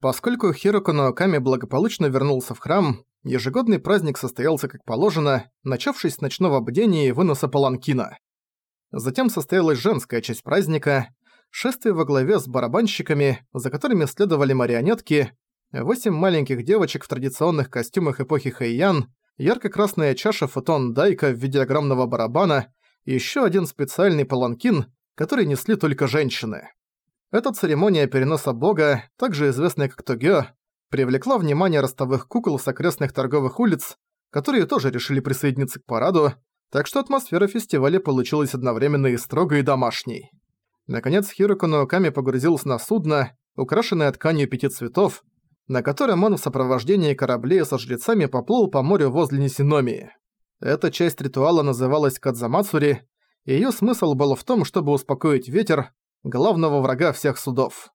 Поскольку Хироко Наоками благополучно вернулся в храм, ежегодный праздник состоялся как положено, начавшись с ночного бдения и выноса паланкина. Затем состоялась женская часть праздника, шествие во главе с барабанщиками, за которыми следовали марионетки, восемь маленьких девочек в традиционных костюмах эпохи Хэйян, ярко-красная чаша фотон Дайка в виде огромного барабана и ещё один специальный паланкин, который несли только женщины. Эта церемония переноса бога, также известная как Тогё, привлекла внимание ростовых кукол с окрестных торговых улиц, которые тоже решили присоединиться к параду, так что атмосфера фестиваля получилась одновременно и строгой, и домашней. Наконец Хироко Наоками погрузился на судно, украшенное тканью пяти цветов, на котором он в сопровождении кораблей со жрецами поплыл по морю возле Нисиномии. Эта часть ритуала называлась Кадзамацури, и её смысл был в том, чтобы успокоить ветер, главного врага всех судов.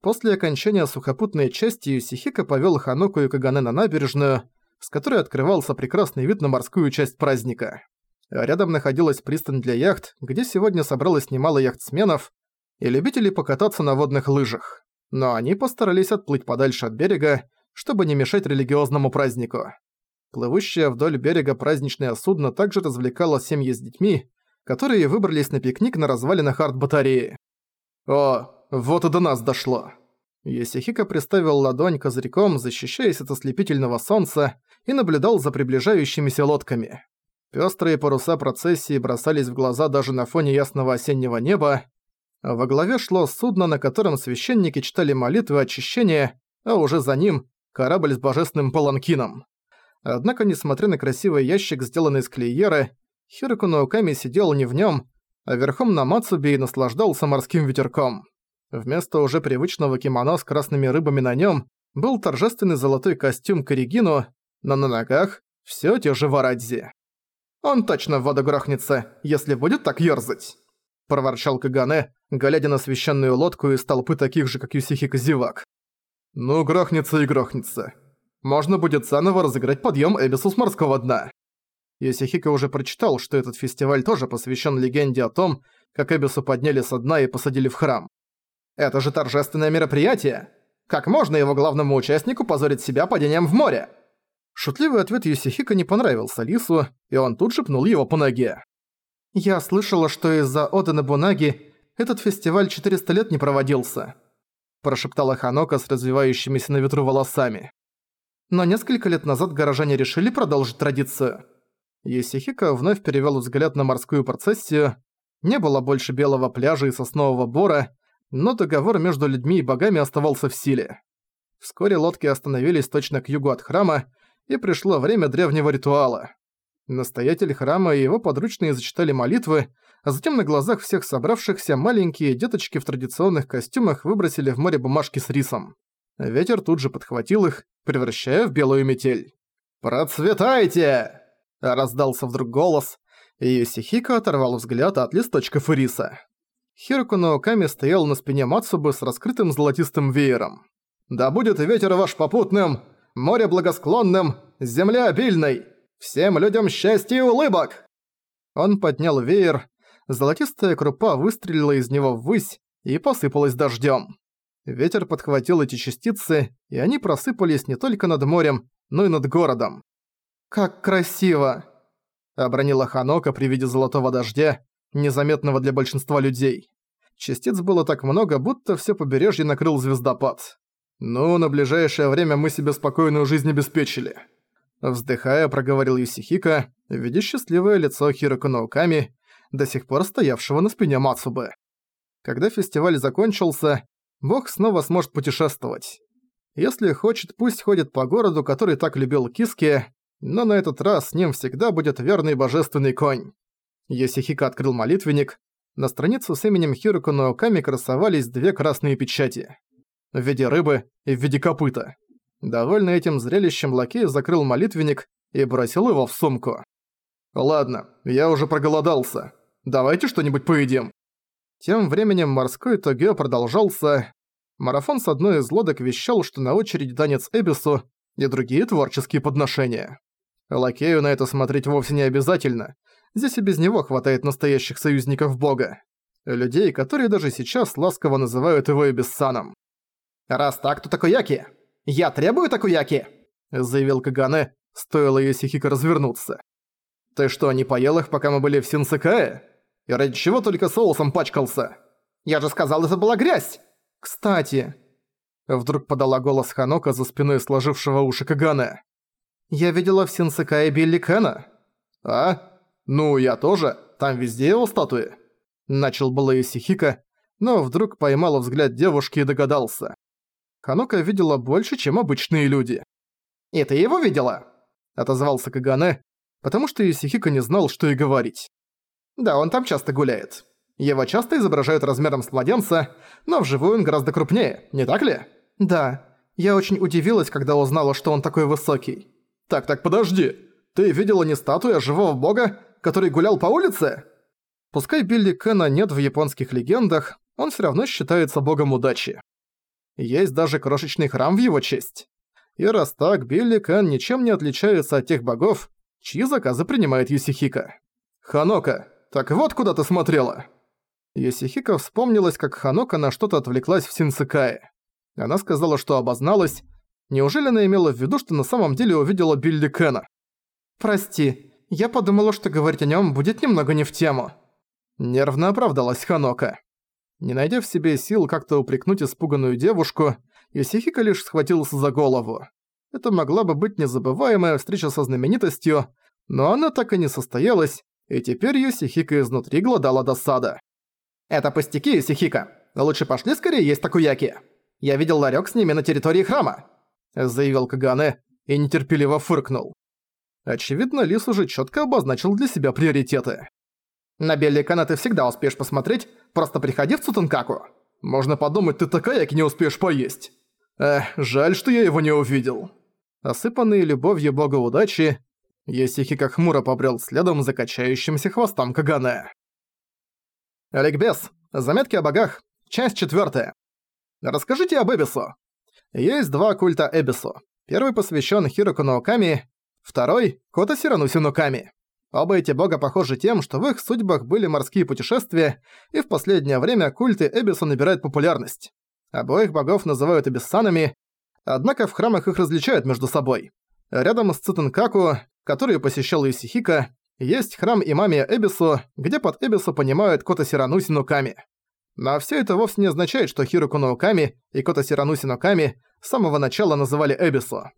После окончания сухопутной части Юсихика повёл Ханоку и Кагане на набережную, с которой открывался прекрасный вид на морскую часть праздника. Рядом находилась пристань для яхт, где сегодня собралось немало яхтсменов и любителей покататься на водных лыжах. Но они постарались отплыть подальше от берега, чтобы не мешать религиозному празднику. Плывущее вдоль берега праздничное судно также развлекало семьи с детьми, которые выбрались на пикник на развалинах арт-батареи. «О, вот и до нас дошло!» Есихика приставил ладонь козырьком, защищаясь от ослепительного солнца, и наблюдал за приближающимися лодками. Пёстрые паруса процессии бросались в глаза даже на фоне ясного осеннего неба. Во главе шло судно, на котором священники читали молитвы очищения, а уже за ним – корабль с божественным паланкином. Однако, несмотря на красивый ящик, сделанный из клееры, Хироку Науками сидел не в нем, а верхом на Мацубе и наслаждался морским ветерком. Вместо уже привычного кимоно с красными рыбами на нем был торжественный золотой костюм Коригину, но на ногах все те же варадзи. «Он точно в воду грохнется, если будет так ёрзать!» – проворчал Кагане, глядя на священную лодку из толпы таких же, как Юсихика зевак. «Ну, грохнется и грохнется. Можно будет заново разыграть подъем Эбису с морского дна». Йосихико уже прочитал, что этот фестиваль тоже посвящен легенде о том, как Эбису подняли со дна и посадили в храм. «Это же торжественное мероприятие! Как можно его главному участнику позорить себя падением в море?» Шутливый ответ Юсихика не понравился Лису, и он тут же пнул его по ноге. «Я слышала, что из-за Оды Набунаги этот фестиваль 400 лет не проводился», прошептала Ханока с развивающимися на ветру волосами. «Но несколько лет назад горожане решили продолжить традицию. Есихика вновь перевёл взгляд на морскую процессию. Не было больше белого пляжа и соснового бора, но договор между людьми и богами оставался в силе. Вскоре лодки остановились точно к югу от храма, и пришло время древнего ритуала. Настоятель храма и его подручные зачитали молитвы, а затем на глазах всех собравшихся маленькие деточки в традиционных костюмах выбросили в море бумажки с рисом. Ветер тут же подхватил их, превращая в белую метель. «Процветайте!» Раздался вдруг голос, и Юсихико оторвал взгляд от листочков ириса. Хироку Наоками стоял на спине Мацубы с раскрытым золотистым веером. «Да будет ветер ваш попутным, море благосклонным, земля обильной, всем людям счастья и улыбок!» Он поднял веер, золотистая крупа выстрелила из него ввысь и посыпалась дождем. Ветер подхватил эти частицы, и они просыпались не только над морем, но и над городом. «Как красиво!» – обронила Ханока при виде золотого дождя, незаметного для большинства людей. Частиц было так много, будто все побережье накрыл звездопад. «Ну, на ближайшее время мы себе спокойную жизнь обеспечили». Вздыхая, проговорил Юсихика, видя счастливое лицо Хироко Науками, до сих пор стоявшего на спине Мацубы. Когда фестиваль закончился, бог снова сможет путешествовать. Если хочет, пусть ходит по городу, который так любил Киски, но на этот раз с ним всегда будет верный божественный конь. Йосихика открыл молитвенник. На страницу с именем Хируко Наоками красовались две красные печати. В виде рыбы и в виде копыта. Довольный этим зрелищем лакей закрыл молитвенник и бросил его в сумку. «Ладно, я уже проголодался. Давайте что-нибудь поедим». Тем временем морской Тогё продолжался. Марафон с одной из лодок вещал, что на очереди танец Эбису и другие творческие подношения. Лакею на это смотреть вовсе не обязательно. Здесь и без него хватает настоящих союзников бога. Людей, которые даже сейчас ласково называют его Эбиссаном. «Раз так, то такуяки! Я требую такуяки!» заявил Кагане, стоило Йосихико развернуться. «Ты что, не поел их, пока мы были в Синсекае? И ради чего только соусом пачкался? Я же сказал, это была грязь!» «Кстати...» Вдруг подала голос Ханока за спиной сложившего уши Кагане. «Я видела в Синсекае Билли Кэна». «А? Ну, я тоже. Там везде его статуи». Начал было Исихика, но вдруг поймал взгляд девушки и догадался. Ханока видела больше, чем обычные люди. «И ты его видела?» – отозвался Кагане, потому что Исихика не знал, что и говорить. «Да, он там часто гуляет. Его часто изображают размером с младенца, но вживую он гораздо крупнее, не так ли?» «Да. Я очень удивилась, когда узнала, что он такой высокий». «Так-так, подожди. Ты видела не статую, а живого бога, который гулял по улице?» Пускай Билли Кэна нет в японских легендах, он всё равно считается богом удачи. Есть даже крошечный храм в его честь. И раз так, Билли Кэн ничем не отличается от тех богов, чьи заказы принимает Юсихика. «Ханока, так вот куда ты смотрела!» Юсихика вспомнилась, как Ханока на что-то отвлеклась в Синсекае. Она сказала, что обозналась. Неужели она имела в виду, что на самом деле увидела Билли Кэна? «Прости, я подумала, что говорить о нём будет немного не в тему». Нервно оправдалась Ханока. Не найдя в себе сил как-то упрекнуть испуганную девушку, Исихика лишь схватился за голову. Это могла бы быть незабываемая встреча со знаменитостью, но она так и не состоялась, и теперь Юсихика изнутри глодала досада. «Это пустяки, Юсихика. Лучше пошли скорее есть такуяки. Я видел ларек с ними на территории храма», — заявил Кагане и нетерпеливо фыркнул. Очевидно, Лис уже четко обозначил для себя приоритеты. «На Белликана ты всегда успеешь посмотреть, просто приходи в Цутункаку. Можно подумать, ты такая, как не успеешь поесть». Эх, жаль, что я его не увидел. Осыпанный любовью бога удачи, Есихика хмуро побрел следом за качающимся хвостом Кагане. Ликбез. Заметки о богах. Часть четвертая. Расскажите об Эбису. Есть два культа Эбису. Первый посвящен Хироку Науками, второй — Кота Сирануси Нуками. Оба эти бога похожи тем, что в их судьбах были морские путешествия, и в последнее время культы Эбису набирают популярность. Обоих богов называют Эбиссанами, однако в храмах их различают между собой. Рядом с Цитенкаку, который посещал Исихика, есть храм Имамия Эбису, где под Эбису понимают Кота Сирануси Нуками. Но все это вовсе не означает, что Хируку Науками и Кота Сирануси Нуками с самого начала называли Эбису.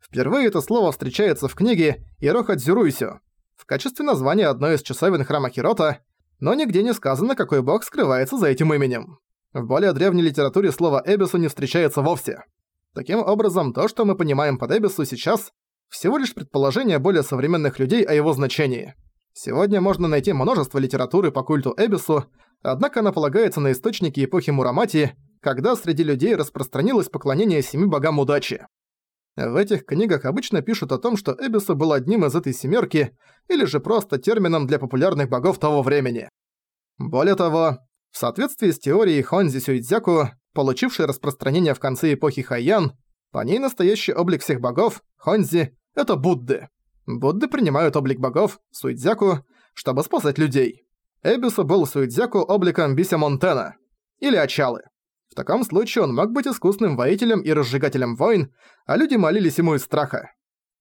Впервые это слово встречается в книге Ироха Дзюруйсю в качестве названия одной из часовен храма Хирота, но нигде не сказано, какой бог скрывается за этим именем. В более древней литературе слово «эбису» не встречается вовсе. Таким образом, то, что мы понимаем под «эбису» сейчас, всего лишь предположение более современных людей о его значении. Сегодня можно найти множество литературы по культу Эбису, однако она полагается на источники эпохи Мурамати, когда среди людей распространилось поклонение семи богам удачи. В этих книгах обычно пишут о том, что Эбису был одним из этой семерки, или же просто термином для популярных богов того времени. Более того, в соответствии с теорией Хонзи Сюидзяку, получившей распространение в конце эпохи Хайян, по ней настоящий облик всех богов, Хонзи, это Будды. Будды принимают облик богов, Суидзяку, чтобы спасать людей. Эбису был Суидзяку обликом Бися Монтена, или Ачалы. В таком случае он мог быть искусным воителем и разжигателем войн, а люди молились ему из страха.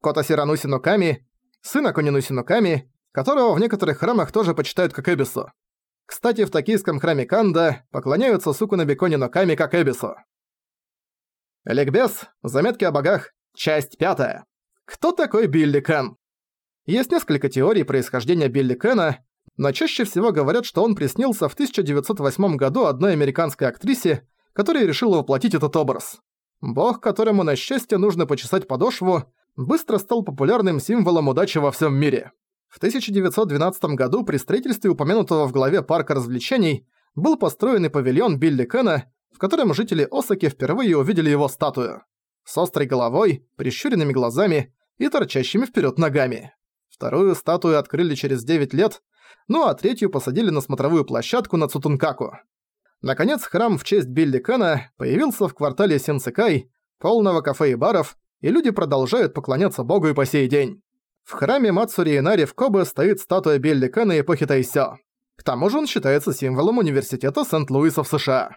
Кота Сирануси Нуками, сын Акунинуси Нуками, которого в некоторых храмах тоже почитают как Эбису. Кстати, в токийском храме Канда поклоняются Сукуна Бекони Ноками как Эбису. Ликбез, заметки о богах, часть пятая. Кто такой Билли Кэн? Есть несколько теорий происхождения Билли Кэна, но чаще всего говорят, что он приснился в 1908 году одной американской актрисе, которая решила воплотить этот образ. Бог, которому на счастье нужно почесать подошву, быстро стал популярным символом удачи во всем мире. В 1912 году при строительстве упомянутого в главе парка развлечений был построен и павильон Билли Кэна, в котором жители Осаки впервые увидели его статую. С острой головой, прищуренными глазами и торчащими вперед ногами. Вторую статую открыли через 9 лет, ну а третью посадили на смотровую площадку на Цутункаку. Наконец, храм в честь Билли Кэна появился в квартале Сенсекай, полного кафе и баров, и люди продолжают поклоняться богу и по сей день. В храме Мацури Инари в Кобе стоит статуя Билли Кэна эпохи Тайсё. К тому же он считается символом университета Сент-Луиса в США.